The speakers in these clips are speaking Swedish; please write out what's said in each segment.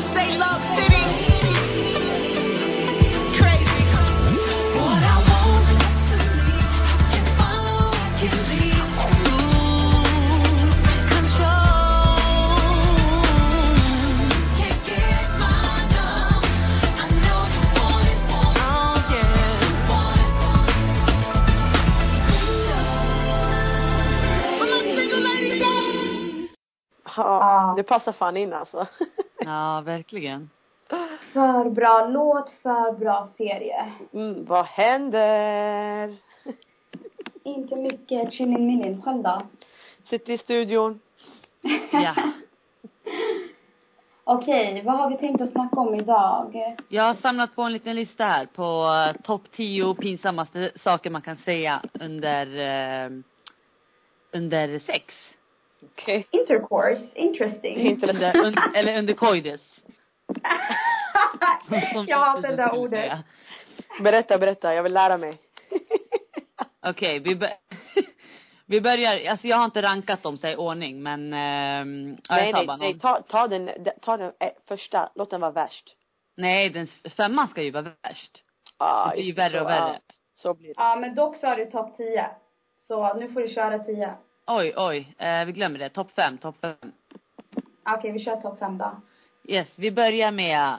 you say love city. Crazy. What I want to me, I can follow, I can lead. Lose control. Can't get my love. I know you want it. Oh yeah. Where my single ladies at? Ja, ah. det passar fan in alltså. Ja, verkligen. För bra låt, för bra serie. Mm, vad händer? Inte mycket chilling milling. Själv då? Sitter i studion. Ja. Okej, vad har vi tänkt att snacka om idag? Jag har samlat på en liten lista här på uh, topp 10 pinsammaste saker man kan säga under, eh, under sex. Okej. Intercourse, interesting. Un, eller under coitus. som jag hatar det där ordet. säga. Berätta, berätta. Jag vill lära mig. Okej, vi, bör- vi börjar, alltså jag har inte rankat dem så i ordning men, ja, nej, jag tar nej, bara nej. någon. Ta, ta den, ta den eh, första. Låt den vara värst. Nej, den femman ska ju vara värst. Ah, Det blir ju värre så, och värre. Ja, så blir det. Ja, men dock så har du topp 10. Så nu får du köra 10. Oj, oj, eh, vi glömmer det. Topp fem, topp fem. Okej, vi kör topp 5 då. Yes, vi börjar med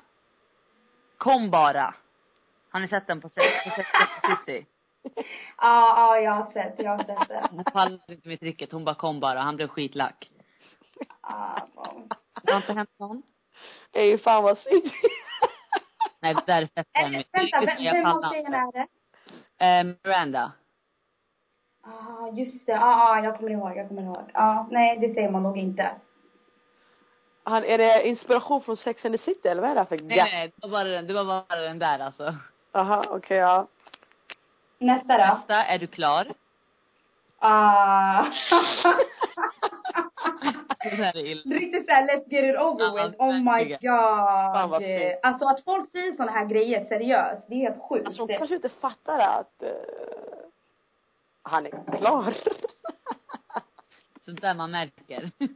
Kom bara. Har ni sett den på Sex på City? Ja, ja, jag har sett, jag har sett det. Hon pallade inte med tricket, hon bara kom bara. Han blev skitlack. Ja, wow. Det har inte hänt någon? Ey, fan vad synd. Nej, det där är Äh, hemligt. vänta, Det är vem, av tjejerna är det? Eh, Miranda. Ja, just det. Ja, ja, jag kommer ihåg, jag kommer ihåg. Ja, nej, det säger man nog inte. Han, är det inspiration från Sex and the City eller vad är det här för Nej, nej, det var bara den, det var bara den där alltså. Aha, okej ja. Nästa då? Nästa, är du klar? Ah. Riktigt såhär, let's get it over Ja, with. Oh my. Fan, god. fint. Alltså att folk säger såna här grejer seriöst, det är helt sjukt. Alltså hon kanske inte fattar att uh, han är klar. Sånt där man märker.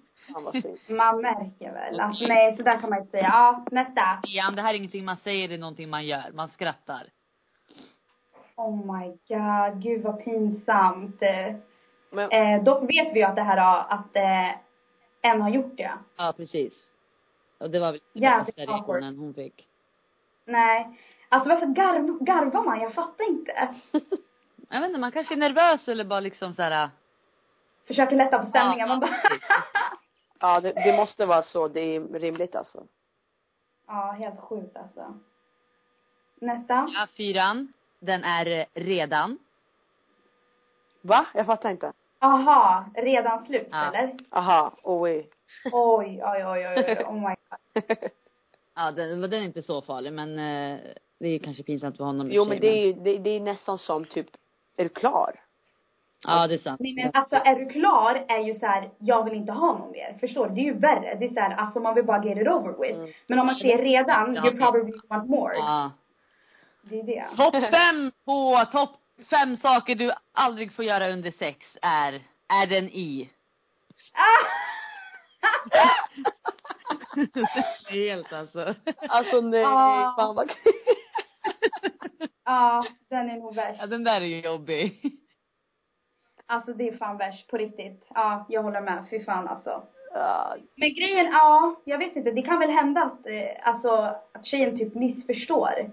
Man märker väl att nej, så där kan man inte säga. Ja, nästa. Ian, det här är ingenting man säger, det är någonting man gör. Man skrattar. Oh my god, gud vad pinsamt. Men Eh, dock vet vi ju att det här har, att eh, en har gjort det. Ja, precis. Och det var väl Jävligt bästa awkward. reaktionen hon fick. Nej. Alltså varför garv, garvar man? Jag fattar inte. Jag vet inte, man kanske är nervös eller bara liksom så här. Försöker lätta på stämningen. Ja, Man bara ja, det, det måste vara så. Det är rimligt alltså. Ja, helt sjukt alltså. Nästa. Ja, fyran. Den är eh, redan. Va? Jag fattar inte. Aha, redan slut Ja. eller? Aha, oj. Oj, oj, oj, oj, oj, oh my god. Ja, den, den är inte så farlig men eh, det är kanske pinsamt för honom Jo men det är ju, det, det är nästan som typ, är du klar? Ja, det är sant. Nej men alltså är du klar är ju så här, jag vill inte ha någon mer. Förstår du? Det är ju värre. Det är så här, alltså man vill bara get it over with. Mm. Men om man säger redan, Ja, you det- probably want more. Ja. Det är det. Topp fem på topp fem saker du aldrig får göra under sex är, är den i. Helt alltså. Alltså nej, Ah. fan vad Ja, den är nog värst. Ja, den där är jobbig. Alltså det är fan värst, på riktigt. Ja, jag håller med. Fy fan alltså. Ja, Men grejen, ja, jag vet inte. Det kan väl hända att, eh, alltså, att tjejen typ missförstår.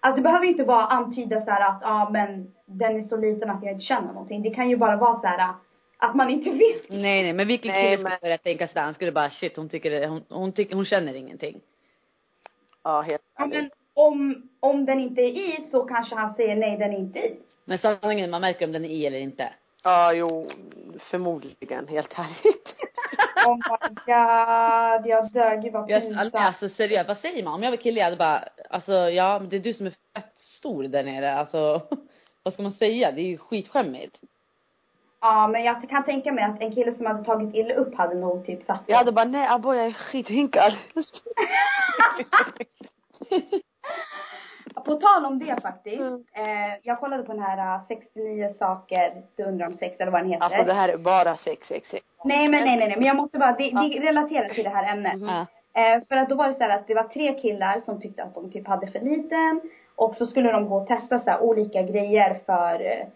Alltså det behöver ju inte vara antyda så här att, ja men den är så liten att jag inte känner någonting. Det kan ju bara vara så här att man inte vet. Nej nej men vilken kille skulle men- börja tänka sådär, han skulle bara shit hon tycker det, hon, hon tycker, hon känner ingenting. ja helt Ja, men. Om, om den inte är i så kanske han säger nej den är inte i. Men sanningen, man märker om den är i eller inte. Ja, jo, förmodligen, helt ärligt. Oh my god, jag dör. Gud vad Jag, pinsamt. alltså seriöst, vad säger man? Om jag var kille jag hade bara, alltså ja men det är du som är fett stor där nere, alltså vad ska man säga? Det är ju skitskämmigt. Ja men jag kan tänka mig att en kille som hade tagit illa upp hade nog typ sagt Jag hade bara, nej aboy jag är skithinkad. På tal om det faktiskt. Mm. Eh, jag kollade på den här eh, 69 saker du undrar om sex eller vad den heter. Alltså det här är bara sex, sex, sex. Nej men nej nej nej men jag måste bara, det, det relaterar till det här ämnet. Ja. Eh, för att då var det så här att det var tre killar som tyckte att de typ hade för liten. Och så skulle de gå och testa så här olika grejer för, eh,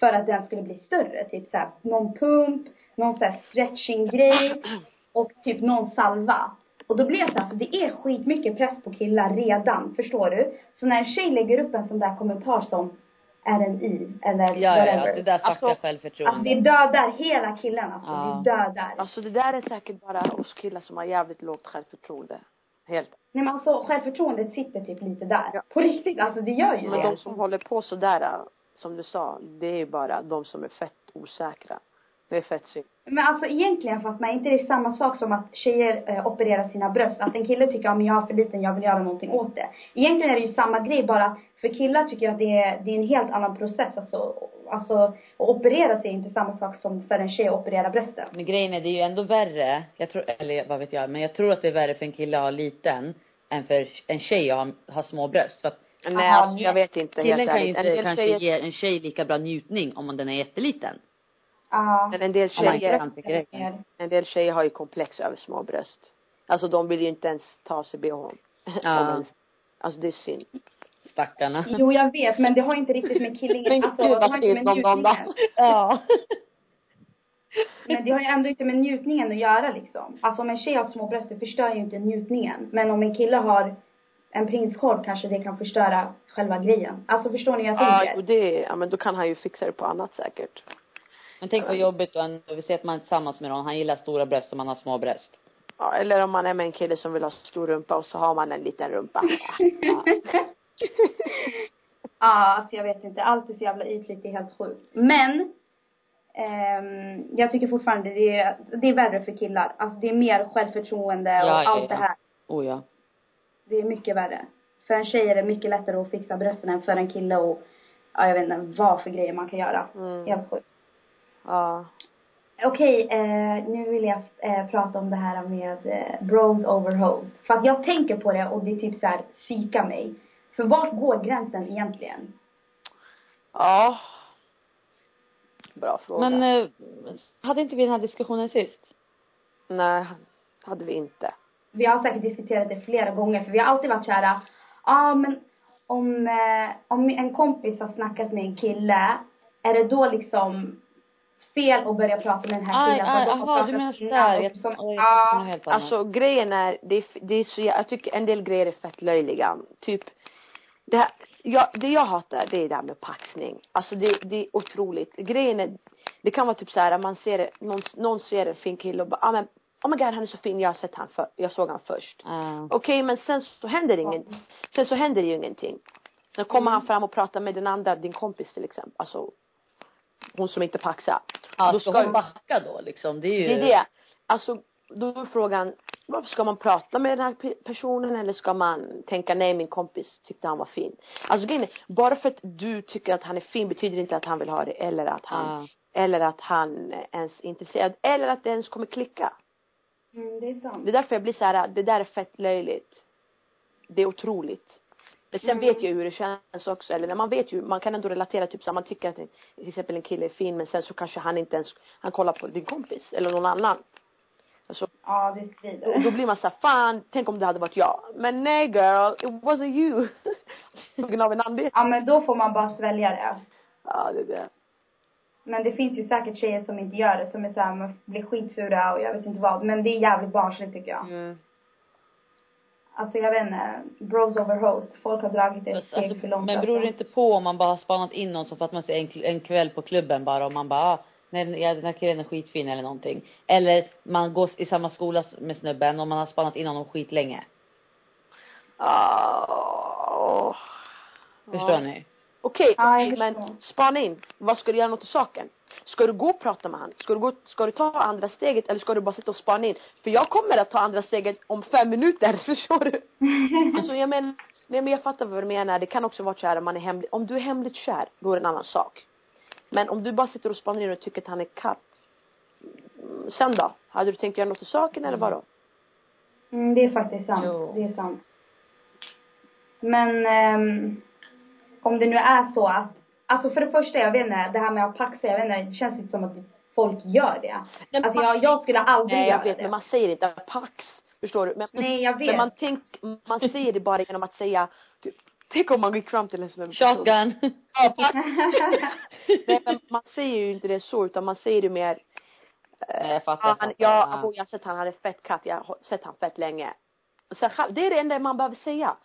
för att den skulle bli större. Typ så här, någon pump, någon så här stretching grej och typ någon salva. Och då blev jag så här, för det är skitmycket press på killar redan, förstår du? Så när en tjej lägger upp en sån där kommentar som är en i eller Ja, ja, whatever. ja, det där fuckar Alltså- självförtroende. Alltså det dödar hela killen alltså. Ja. Det dödar. Alltså det där är säkert bara hos killar som har jävligt lågt självförtroende. Helt. Nej men alltså självförtroendet sitter typ lite där. Ja. På riktigt, alltså det gör ju Men det. de som håller på sådär, som du sa, det är ju bara de som är fett osäkra. Det är fett synd. Men alltså egentligen fattar man inte det är samma sak som att tjejer eh, opererar sina bröst. Att en kille tycker, men jag har för liten, jag vill göra någonting åt det. Egentligen är det ju samma grej bara att för killar tycker jag att det är, det är en helt annan process. Alltså, alltså att operera sig är inte samma sak som för en tjej att operera brösten. Men grejen är, det är ju ändå värre, jag tror, eller vad vet jag, men jag tror att det är värre för en kille att ha liten än för en tjej att ha, ha små bröst. För att Nej Aha, alltså jag vet inte helt killen kan ju ärligt. Inte kanske tjejer, ge en tjej lika bra njutning om den är jätteliten. Ja. men en del tjejer, det. en del tjejer har ju komplex över små bröst. Alltså de vill ju inte ens ta sig bhn. Ja. Alltså det är synd. Stackarna. Jo jag vet men det har inte riktigt med killingen, Men alltså gud, det vad synd om dem då. njutningen. Ja. Men det har ju ändå inte med njutningen att göra liksom. Alltså om en tjej har små bröst det förstör ju inte njutningen. Men om en kille har en prinskorv kanske det kan förstöra själva grejen. Alltså förstår ni vad jag Ja, tänker? och det, ja men då kan han ju fixa det på annat säkert. Men tänk vad jobbigt då, ändå. vi säger att man är tillsammans med någon, han gillar stora bröst och man har små bröst. Ja, eller om man är med en kille som vill ha stor rumpa och så har man en liten rumpa. Ja. Ja, alltså jag vet inte. Allt är så jävla ytligt, det är helt sjukt. Men ehm, jag tycker fortfarande det är, det är värre för killar. Alltså det är mer självförtroende och Ja, ja, allt det ja. här. Oh ja. Det är mycket värre. För en tjej är det mycket lättare att fixa brösten än för en kille och ja, jag vet inte vad för grejer man kan göra. Mm. Helt sjukt. Ja. Okej, eh, nu vill jag eh, prata om det här med eh, bros over hoes. För att jag tänker på det och det typ så här psykar mig. För vart går gränsen egentligen? Ja. Bra fråga. Men eh, hade inte vi den här diskussionen sist? Nej, hade vi inte. Vi har säkert diskuterat det flera gånger för vi har alltid varit såhär, ja ah, men om, eh, om en kompis har snackat med en kille, är det då liksom fel att börja prata med den här Aj, killen? för aj, har aha, du menar sådär. som- Ja. Alltså grejen är, det är, det är så jag tycker en del grejer är fett löjliga. Typ, det här, jag, det jag hatar det är det här med paxning. Alltså det, det är otroligt. Grejen är, det kan vara typ så här, man ser någon, någon ser en fin kille och bara, ah, men, oh my god han är så fin, jag har sett han för, jag såg han först. Ja. Okej men sen så händer ingen, sen så händer ju ingenting. Sen kommer han fram och pratar med den andra, din kompis till exempel. Alltså, hon som inte paxar. Ja, Då ska hon backa då liksom? Det är ju. Det är det. Alltså, då är frågan, varför ska man prata med den här pe- personen eller ska man tänka nej min kompis tyckte han var fin. Alltså grejen är, bara för att du tycker att han är fin betyder inte att han vill ha det eller att han, Ja. eller att han ens är intresserad eller att det ens kommer klicka. Mm, det är sant. Det är därför jag blir så här, det där är fett löjligt. Det är otroligt. Men sen Mm. vet jag hur det känns också, eller man vet ju, man kan ändå relatera typ så man tycker att till exempel en kille är fin men sen så kanske han inte ens, han kollar på din kompis eller någon annan. Alltså, Ja, det och svider. då blir man såhär, fan, tänk om det hade varit jag. Men nej girl, it wasn't you. På grund av en anledning. Ja, men då får man bara svälja det. Ja, det är det. Men det finns ju säkert tjejer som inte gör det, som är såhär, man blir skitsura och jag vet inte vad. Men det är jävligt barnsligt tycker jag. Mm. Alltså jag vet inte, bros over host. Folk har dragit det ett steg Alltså, för långt. men beror det alltså. inte på om man bara har spanat in någon så för att man ser en, en kväll på klubben bara och man bara ah, nej ja, den här killen är skitfin eller någonting. Eller man går i samma skola med snubben och man har spanat in honom skitlänge. Ah, Förstår Ja. ni? Okej, Ja, jag men spana in. Vad ska du göra något åt saken? Ska du gå och prata med han? Ska du, gå, ska du ta andra steget eller ska du bara sitta och spana in? För jag kommer att ta andra steget om fem minuter, förstår du? alltså jag menar, nej men jag fattar vad du menar. Det kan också vara så här om man är hemlig, om du är hemligt kär, då är det en annan sak. Men om du bara sitter och spanar in och tycker att han är katt. mm, Sen då? Hade du tänkt göra något åt saken eller vadå? Mm, det är faktiskt sant. Jo. Det är sant. Men ehm, om det nu är så att, alltså för det första, jag vet inte, det här med att paxa, jag vet inte, det känns inte som att folk gör det. men Alltså pax- jag, jag skulle aldrig Nej göra jag vet det. men man säger inte pax. Förstår du? Men, Nej, jag vet. men man tänk, man säger det bara genom att säga, typ, tänk om man gick fram till en snubbe. Shotgun. Nej men man säger ju inte det så utan man säger det mer Nej, jag fattar. Ja, jag han, fattar. ja, jag har sett han hade fett katt, jag har sett han fett länge. Sen, själv- det är det enda man behöver säga.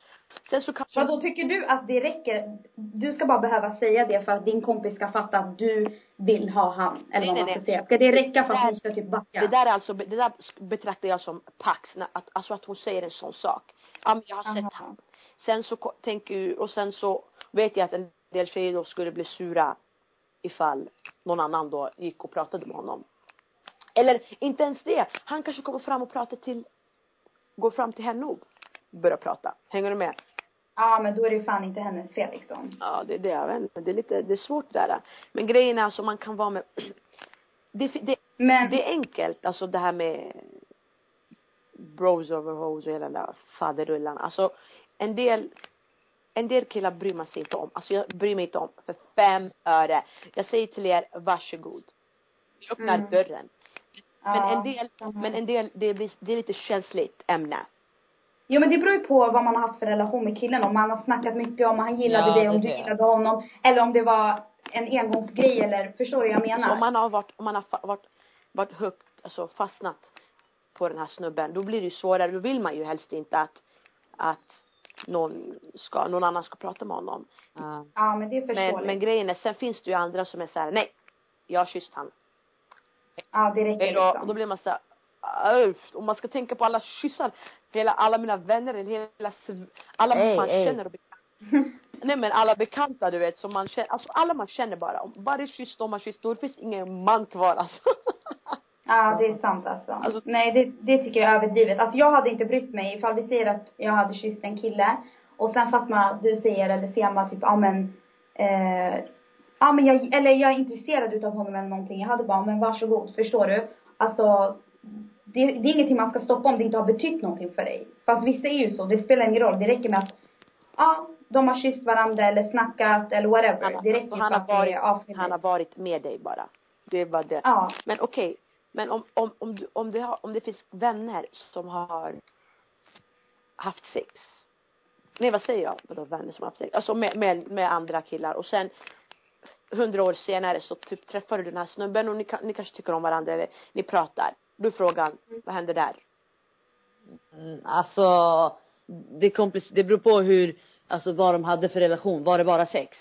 Sen så kanske Vadå, tycker du att det räcker? Du ska bara behöva säga det för att din kompis ska fatta att du vill ha han. Eller Nej, vad nej, man ska nej. säga. Ska det räcka för att hon ska typ backa? Det där är alltså, det där betraktar jag som pax, att, alltså att hon säger en sån sak. Ja men jag har sett han. Sen så tänker och sen så vet jag att en del tjejer då skulle bli sura ifall någon annan då gick och pratade med honom. Eller inte ens det. Han kanske kommer fram och pratar till, går fram till henne och börjar prata. Hänger du med? Ja, men då är det ju fan inte hennes fel liksom. Ja, det är det jag vet inte. Det är lite, det är svårt det där. Men grejen är alltså man kan vara med, det, det, Men, det är enkelt, alltså det här med bros over hoes och hela den där faderullan. Alltså en del, en del killar bryr man sig inte om. Alltså jag bryr mig inte om för fem öre. Jag säger till er, varsågod. Jag öppnar Mm. dörren. Men ja, en del, samma. men en del, det, blir, det är lite känsligt ämne. Jo men det beror ju på vad man har haft för relation med killen. Om man har snackat mycket om han gillade Ja, dig, det om du gillade honom. Eller om det var en engångsgrej eller, förstår du vad jag menar? Så om man har varit, om man har varit, varit högt, alltså fastnat på den här snubben, då blir det ju svårare. Då vill man ju helst inte att, att någon ska, någon annan ska prata med honom. Ja. Ja men det är förståeligt. Men, men grejen är, sen finns det ju andra som är så här: nej, jag har kysst han. Ja det räcker Hej då. Och då liksom. blir man så här, "Uff." om man ska tänka på alla kyssar, hela, alla mina vänner, hela, alla Ey, man ey. känner och bekanta. Nej men alla bekanta du vet som man känner, alltså alla man känner bara. Om är kysst, de har kysst, då finns ingen man kvar alltså. Ja det är sant alltså. Alltså- Nej det, det tycker jag är överdrivet. Alltså jag hade inte brytt mig ifall vi säger att jag hade kysst en kille. Och sen Fatma, du säger eller Sema typ, ja men eh, Ja men jag, eller jag är intresserad utav honom eller någonting. Jag hade bara, men varsågod, förstår du? Alltså det, det är ingenting man ska stoppa om det inte har betytt någonting för dig. Fast vissa är ju så, det spelar ingen roll. Det räcker med att, ja, de har kysst varandra eller snackat eller whatever. Han, det räcker alltså, ju han, har det varit, avsnitt. han har varit med dig bara. Det är bara det. Ja. Men okej, men om, om, om, du, om, det har, om det finns vänner som har haft sex. Nej vad säger jag? Vadå vänner som har haft sex? Alltså med, med, med andra killar och sen hundra år senare så typ träffar du den här snubben och ni, ni kanske tycker om varandra eller ni pratar. Då är frågan, vad händer där? Mm, Alltså, det, komplis- det beror på hur, alltså vad de hade för relation. Var det bara sex?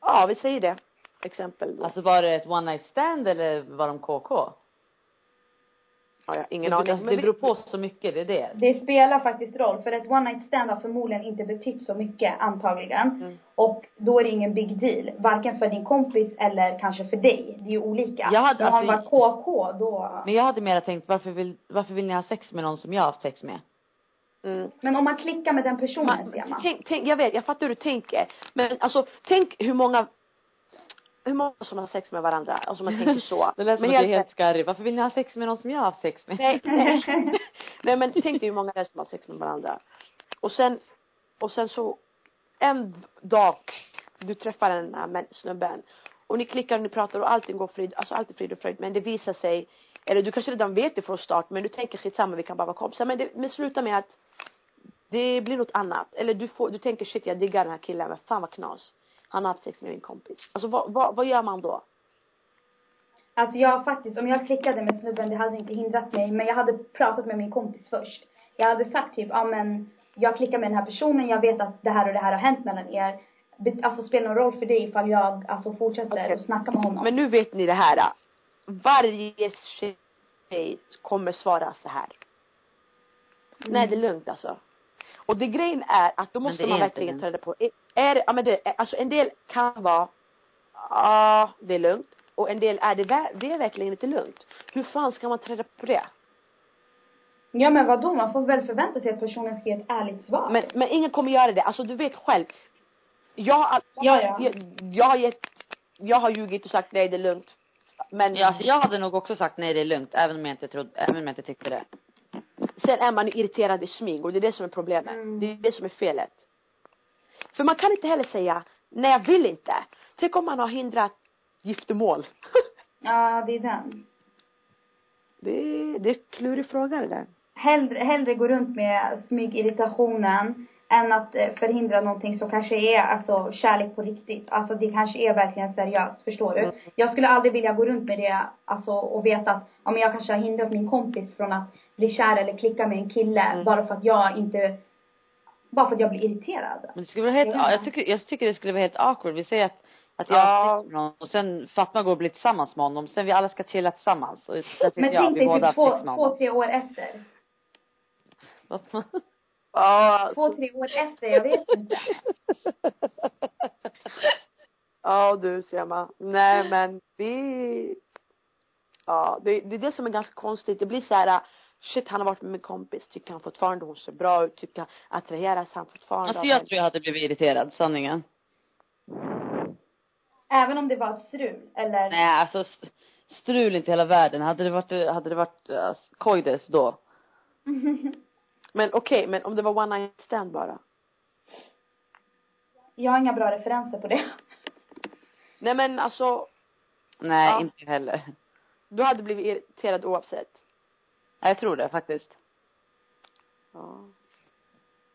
Ja, vi säger det. Exempel då. Alltså var det ett one night stand eller var de KK? Ja, jag har ingen aning. det vi- beror på så mycket, det är det. Det spelar faktiskt roll för ett one night stand har förmodligen inte betytt så mycket antagligen. Mm. Och då är det ingen big deal. Varken för din kompis eller kanske för dig. Det är ju olika. Jag hade- Men har alltså, man varit KK då. Men jag hade mera tänkt, varför vill, varför vill ni ha sex med någon som jag har haft sex med? Mm. Men om man klickar med den personen Man, ser man. tänk, tänk, jag vet, jag fattar hur du tänker. Men alltså, tänk hur många hur många som har sex med varandra och som man tänker så. Det lät som men att du är helt- skarrig. Varför vill ni ha sex med någon som jag har haft sex med? Nej, nej. nej men tänk dig hur många det är som har sex med varandra. Och sen, och sen så en dag du träffar den här snubben och ni klickar och ni pratar och allting går frid, alltså allt är frid och fröjd men det visar sig, eller du kanske redan vet det från start men du tänker skitsamma vi kan bara vara kompisar men det men sluta med att det blir något annat. Eller du får, du tänker shit jag diggar den här killen men fan vad knas. Han har haft sex med min kompis. Alltså vad, vad, vad gör man då? Alltså jag faktiskt, om jag klickade med snubben det hade inte hindrat mig. Men jag hade pratat med min kompis först. Jag hade sagt typ, ja men jag klickar med den här personen, jag vet att det här och det här har hänt mellan er. Alltså spelar någon roll för dig ifall jag alltså fortsätter Okej. och snacka med honom. Men nu vet ni det här. Varje tjej kommer svara så här. Nej det är lugnt alltså. Och det grejen är att då måste man verkligen ta reda på. Är, är det, ja men det, alltså en del kan vara, ja det är lugnt. Och en del är det, ver- det är verkligen inte lugnt. Hur fan ska man ta reda på det? Ja men vadå, man får väl förvänta sig att personen ska ge ett ärligt svar. Men, men ingen kommer göra det. Alltså du vet själv. Jag, har Ja, ja. jag, jag har gett, jag har ljugit och sagt nej det är lugnt. Men Ja, alltså, jag hade nog också sagt nej det är lugnt, även om jag inte trodde, även om jag inte tyckte det. sen är man irriterad i smyg och det är det som är problemet. Mm. Det är det som är felet. För man kan inte heller säga, nej jag vill inte. Tänk om man har hindrat giftermål. Ja, det är den. det, är, det är klurig fråga det där. hellre, hellre gå runt med smygirritationen än att eh, förhindra någonting som kanske är alltså kärlek på riktigt. Alltså det kanske är verkligen seriöst, förstår du? Mm. Jag skulle aldrig vilja gå runt med det alltså och veta att ja, men jag kanske har hindrat min kompis från att bli kär eller klicka med en kille Mm. bara för att jag inte bara för att jag blir irriterad. Men det skulle vara helt, Ja. jag tycker, jag tycker det skulle vara helt awkward. Vi säger att, att jag Ja. har med någon och sen Fatma går och blir tillsammans med honom. Sen vi alla ska chilla tillsammans. Och tycker Men jag, tänk dig typ två, två, tre år efter. Fatma. Ja, Två, tre år efter, jag vet inte. ja du Sema. Nej men vi, ja det, det är det som är ganska konstigt. Det blir så här, shit han har varit med min kompis, tycker han fortfarande hon ser bra ut, tycker attraheras han fortfarande Alltså jag tror jag hade blivit irriterad, sanningen. Även om det var ett strul, eller? Nej alltså st- strul inte hela världen. Hade det varit, hade det varit uh, koides då. Men okej, men om det var one night stand bara? jag har inga bra referenser på det. Nej men alltså, Nej, Ja. inte heller. du hade blivit irriterad oavsett? Jag tror det faktiskt. Ja.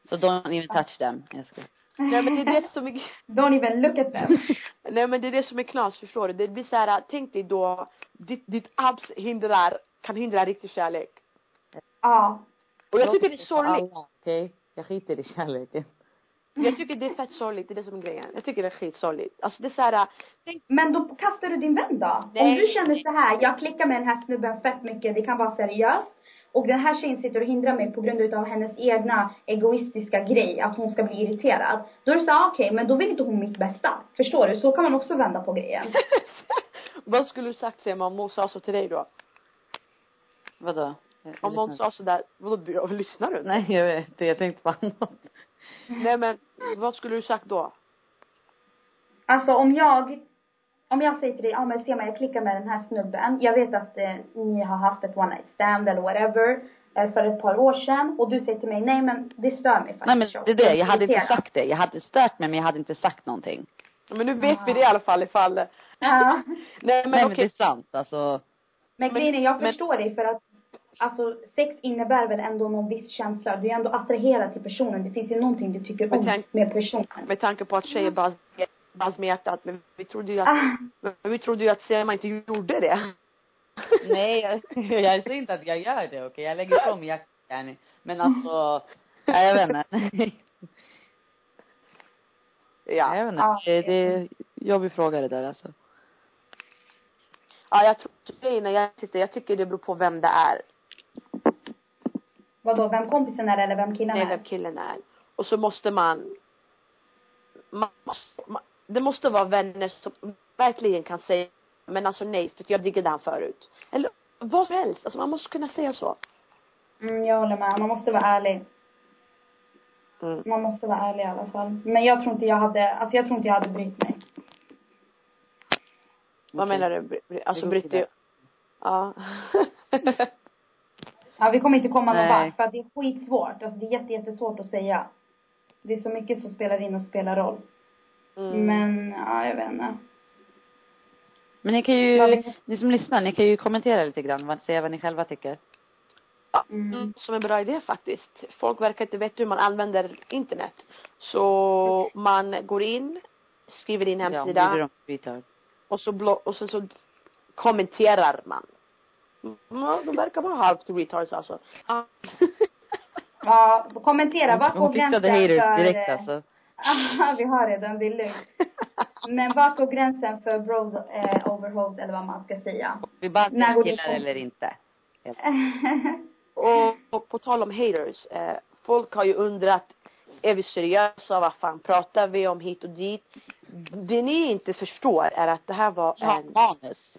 Så don't even touch them. Jag ska. Nej men det är det som är, Don't even look at them. nej men det är det som är knas, förstår du? Det blir så här, tänk dig då, ditt, ditt abs hindrar, kan hindra riktig kärlek. Ja. Och jag tycker det är sorgligt. Okej? Jag skiter i kärleken. Jag tycker det är fett sorgligt, det är det som är grejen. Jag tycker det är skitsorgligt. Alltså det är så här, tänk, Men då kastar du din vän då? Nej. Om du känner så här, jag klickar med den här snubben fett mycket, det kan vara seriöst. Och den här tjejen sitter och hindrar mig på grund utav hennes egna egoistiska grej, att hon ska bli irriterad. Då är det så här, okej, men då vill inte hon mitt bästa. Förstår du? Så kan man också vända på grejen. vad skulle du sagt Sema om någon sa så till dig då? Vadå? Jag- jag Om någon sa sådär, vadå lyssnar du? Nej, jag vet inte. Jag tänkte på annat. Nej men, vad skulle du sagt då? Alltså om jag, om jag säger till dig, ja men se mig, jag klickar med den här snubben. Jag vet att eh, ni har haft ett one night stand eller whatever eh, för ett par år sedan. Och du säger till mig, nej men det stör mig faktiskt. Nej men det är det, jag hade inte sagt det. Jag hade stört mig men jag hade inte sagt någonting. Men nu vet vi det i alla fall ifall Ja. Nej men Nej men okej, det är sant alltså. Men Men- grejen är, jag men- förstår dig för att Alltså sex innebär väl ändå någon viss känsla. Du är ändå attraherad till personen. Det finns ju någonting du tycker Men om med personen. med tanke på att tjejer bara bas med hjärtat, men vi trodde ju att, Ah, vi trodde ju att Sema inte gjorde det. Nej jag, jag säger inte att jag gör det okej. Jag lägger ifrån mig jackan. Men alltså, jag vet inte. Ja. Jag vet inte. Ja. Det, det är jobbig fråga det där alltså. Ja, jag tror när jag jag tycker det beror på vem det är. Vadå, vem kompisen är eller vem killen Nej, är? vem killen är. Och så måste man, man, måste- man det måste vara vänner som verkligen kan säga, men alltså nej, för jag diggade han förut. Eller vad som helst, alltså man måste kunna säga så. Mm, jag håller med. Man måste vara ärlig. Mm. Man måste vara ärlig i alla fall. Men jag tror inte jag hade, alltså jag tror inte jag hade brytt mig. Vad menar du? Alltså brytt dig? Ja. Ja, vi kommer inte komma någon vart för att det är skitsvårt. Alltså det är jätte, jättesvårt att säga. Det är så mycket som spelar in och spelar roll. Mm. Men, ja, jag vet inte. Men ni kan ju, ni som lyssnar, ni kan ju kommentera lite grann, vad, säga vad ni själva tycker. Ja, Mm. som en bra idé faktiskt. Folk verkar inte veta hur man använder internet. Så man går in, skriver din Ja, hemsida retard. och så blå, och sen så kommenterar man. Ja, de verkar vara halvt retards alltså. Ja. Ja, kommentera. Vart går Hon gränsen fixade haters för... direkt alltså. Vi har redan, det är lugnt. Men vart går gränsen för bros eh, overhost eller vad man ska säga? Vi bara När går killar eller inte. Och, och på tal om haters, eh, folk har ju undrat, är vi seriösa? Vad fan pratar vi om hit och dit? Det ni inte förstår är att det här var en, manus.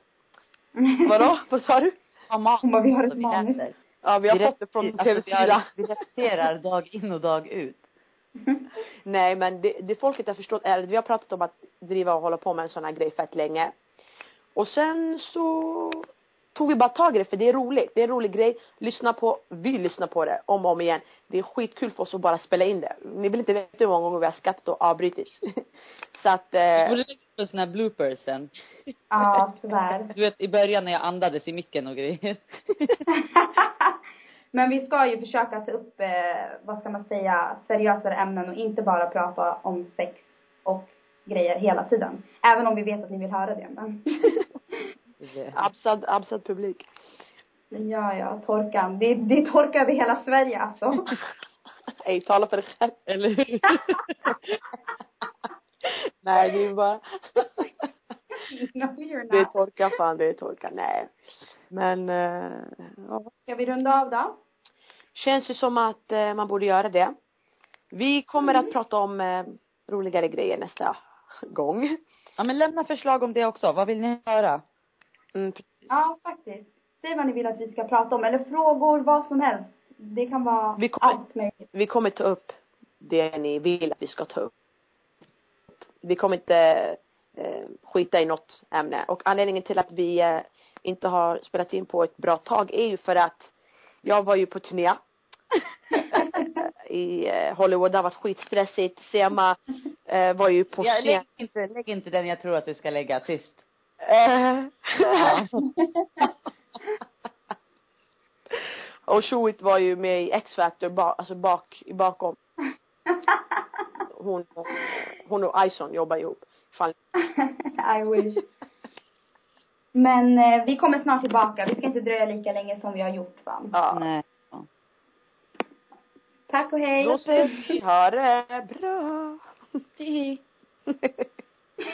vadå? Vad sa du? Har manus. Hon bara, vi har ett manus. läser. Ja, vi har Vi fått det från repeterar- alltså, vi TV4. har- Vi repeterar dag in och dag ut. Nej men det, det folket har förstått är att vi har pratat om att driva och hålla på med en sån här grej fett länge. Och sen så tog vi bara tag i det för det är roligt. Det är en rolig grej. Lyssna på, vi lyssnar på det om och om igen. Det är skitkul för oss att bara spela in det. Ni vill inte veta hur många gånger vi har skrattat och avbrutit. så att, eh, borde lägga upp en sån här bloopers sen. Ja, svär. Du vet i början när jag andades i micken och grejer. Men vi ska ju försöka ta upp, eh, vad ska man säga, seriösare ämnen och inte bara prata om sex och grejer hela tiden. Även om vi vet att ni vill höra det, men. Absad, absad publik. ja, ja, torkan. Det, det är torka över hela Sverige alltså. Ey, tala för dig själv. Eller hur? Nej, det är bara, no, you're det är torka fan, det är torka. Nej. Men, eh, ja. Ska vi runda av då? Känns ju som att eh, man borde göra det. Vi kommer att prata om eh, roligare grejer nästa gång. Ja men lämna förslag om det också. Vad vill ni höra? Mm, Ja, faktiskt. Säg vad ni vill att vi ska prata om, eller frågor, vad som helst. Det kan vara Vi kommer- allt möjligt. vi kommer ta upp det ni vill att vi ska ta upp. Vi kommer inte eh, skita i något ämne. Och anledningen till att vi eh, inte har spelat in på ett bra tag är ju för att jag var ju på turné i eh, Hollywood. Det har varit skitstressigt. Sema var ju på scen. lägg, inte, lägg inte den jag tror att du ska lägga sist. Och Shuit var ju med i X-Factor, ba, alltså bak, bakom. Hon, hon och Ison jobbar ihop. Fan. I wish. Men eh, vi kommer snart tillbaka. Vi ska inte dröja lika länge som vi har gjort fan. Ja. Nej. Tack och hej. Då ses vi. Ha det bra.